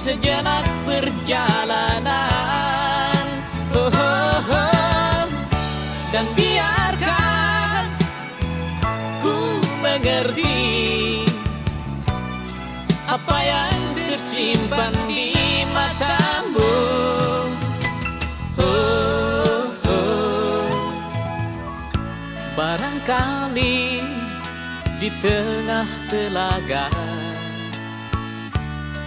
Sejenak perjalanan oh, oh, oh. Dan biarkan ku mengerti Apa yang tersimpan di matamu oh, oh. Barangkali di tengah telaga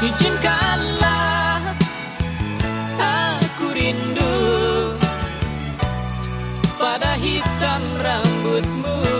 Izinkanlah aku rindu pada hitam rambutmu